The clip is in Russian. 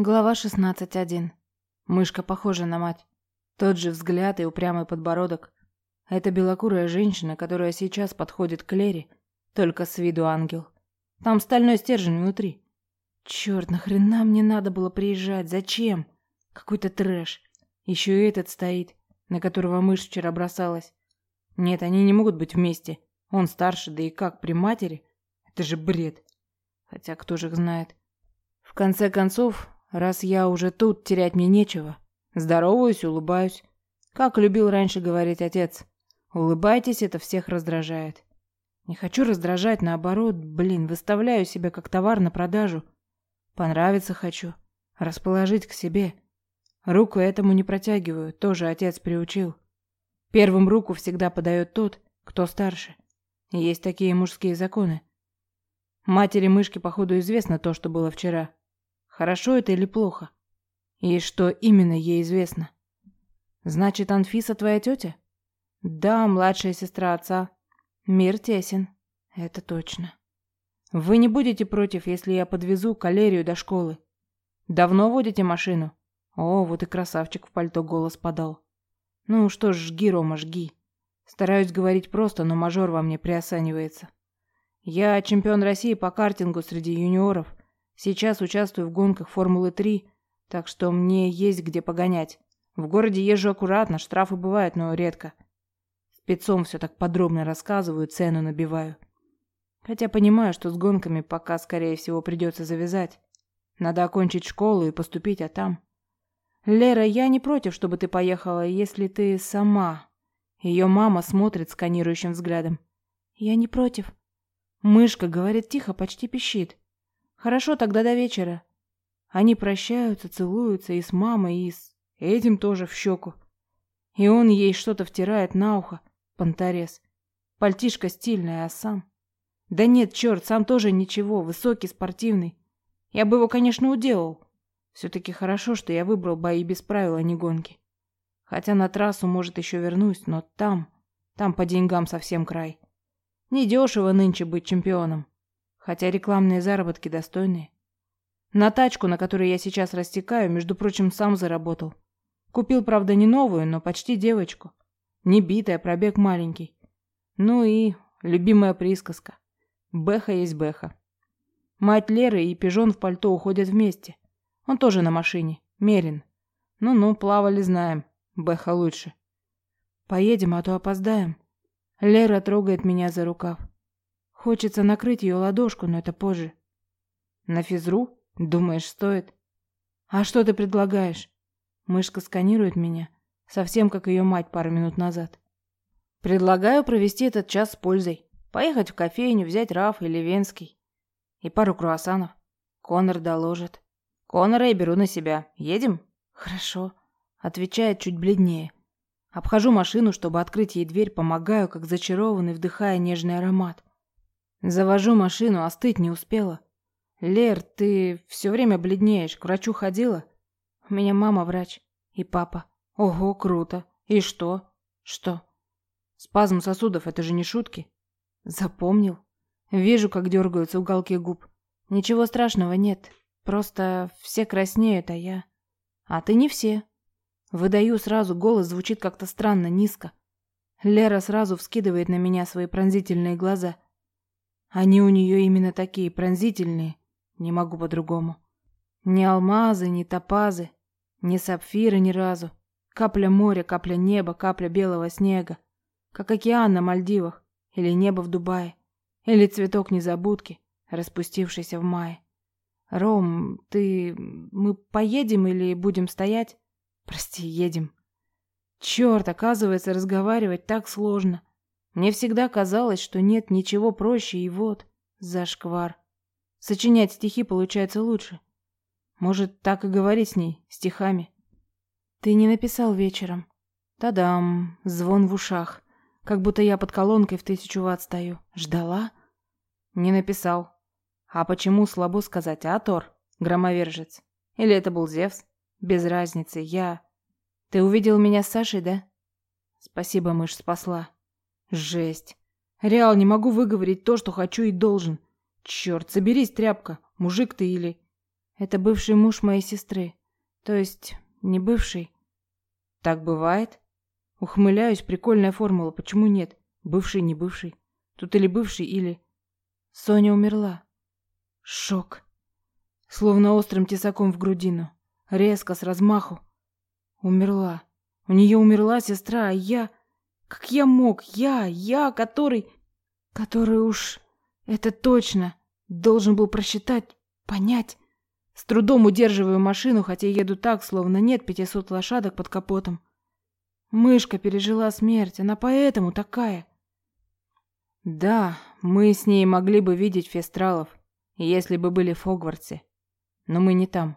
Глава 16.1. Мышка похожа на мать. Тот же взгляд и упрямый подбородок. Это белокурая женщина, которая сейчас подходит к Лере, только с виду ангел. Там стальной стержень внутри. Черт, нахрена мне надо было приезжать? Зачем? Какой-то трэш. Еще и этот стоит, на которого мышь вчера бросалась. Нет, они не могут быть вместе. Он старше, да и как, при матери? Это же бред. Хотя кто же их знает. В конце концов, Раз я уже тут, терять мне нечего. Здороваюсь, улыбаюсь. Как любил раньше говорить отец. Улыбайтесь, это всех раздражает. Не хочу раздражать, наоборот, блин, выставляю себя как товар на продажу. Понравиться хочу. Расположить к себе. Руку этому не протягиваю, тоже отец приучил. Первым руку всегда подает тот, кто старше. Есть такие мужские законы. Матери мышки, походу, известно то, что было вчера. Хорошо это или плохо? И что именно ей известно? Значит, Анфиса твоя тетя? Да, младшая сестра отца. Мир тесен. Это точно. Вы не будете против, если я подвезу калерию до школы? Давно водите машину? О, вот и красавчик в пальто голос подал. Ну что ж, жги, Рома, жги. Стараюсь говорить просто, но мажор во мне приосанивается. Я чемпион России по картингу среди юниоров. Сейчас участвую в гонках Формулы-3, так что мне есть где погонять. В городе езжу аккуратно, штрафы бывают, но редко. Спецом все так подробно рассказываю, цену набиваю. Хотя понимаю, что с гонками пока, скорее всего, придется завязать. Надо окончить школу и поступить, а там... Лера, я не против, чтобы ты поехала, если ты сама. Ее мама смотрит сканирующим взглядом. Я не против. Мышка говорит тихо, почти пищит. Хорошо, тогда до вечера. Они прощаются, целуются и с мамой, и с этим тоже в щеку. И он ей что-то втирает на ухо, понторез. Пальтишка стильная, а сам... Да нет, черт, сам тоже ничего, высокий, спортивный. Я бы его, конечно, уделал. Все-таки хорошо, что я выбрал бои без правил, а не гонки. Хотя на трассу, может, еще вернусь, но там... Там по деньгам совсем край. Недешево нынче быть чемпионом хотя рекламные заработки достойные. На тачку, на которой я сейчас растекаю, между прочим, сам заработал. Купил, правда, не новую, но почти девочку. Не битая, пробег маленький. Ну и любимая присказка. Бэха есть Бэха. Мать Леры и пижон в пальто уходят вместе. Он тоже на машине. Мерин. Ну-ну, плавали, знаем. Бэха лучше. Поедем, а то опоздаем. Лера трогает меня за рукав. Хочется накрыть ее ладошку, но это позже. На физру? Думаешь, стоит? А что ты предлагаешь? Мышка сканирует меня, совсем как ее мать пару минут назад. Предлагаю провести этот час с пользой. Поехать в кофейню, взять Раф или Венский. И пару круассанов. Конор доложит. Конора я беру на себя. Едем? Хорошо. Отвечает чуть бледнее. Обхожу машину, чтобы открыть ей дверь, помогаю, как зачарованный, вдыхая нежный аромат. Завожу машину, остыть не успела. Лер, ты все время бледнеешь. К врачу ходила? У меня мама врач. И папа. Ого, круто. И что? Что? Спазм сосудов – это же не шутки. Запомнил. Вижу, как дергаются уголки губ. Ничего страшного нет. Просто все краснеют, а я... А ты не все. Выдаю сразу, голос звучит как-то странно, низко. Лера сразу вскидывает на меня свои пронзительные глаза – они у нее именно такие, пронзительные. Не могу по-другому. Ни алмазы, ни топазы, ни сапфиры ни разу. Капля моря, капля неба, капля белого снега. Как океан на Мальдивах, или небо в Дубае, или цветок незабудки, распустившийся в мае. Ром, ты... мы поедем или будем стоять? Прости, едем. Черт, оказывается, разговаривать так сложно. Мне всегда казалось, что нет ничего проще, и вот, зашквар. Сочинять стихи получается лучше. Может, так и говорить с ней, стихами. Ты не написал вечером. Та-дам, звон в ушах. Как будто я под колонкой в тысячу ватт стою. Ждала? Не написал. А почему слабо сказать, а, Тор? Громовержец. Или это был Зевс? Без разницы, я... Ты увидел меня с Сашей, да? Спасибо, мышь, спасла. Жесть. Реал, не могу выговорить то, что хочу и должен. Черт, соберись, тряпка. Мужик ты или... Это бывший муж моей сестры. То есть, не бывший. Так бывает? Ухмыляюсь, прикольная формула, почему нет? Бывший, не бывший. Тут или бывший, или... Соня умерла. Шок. Словно острым тесаком в грудину. Резко, с размаху. Умерла. У нее умерла сестра, а я... Как я мог? Я, я, который... Который уж... Это точно. Должен был просчитать, понять. С трудом удерживаю машину, хотя еду так, словно нет пятисот лошадок под капотом. Мышка пережила смерть, она поэтому такая. Да, мы с ней могли бы видеть фестралов, если бы были в Хогвартсе. Но мы не там.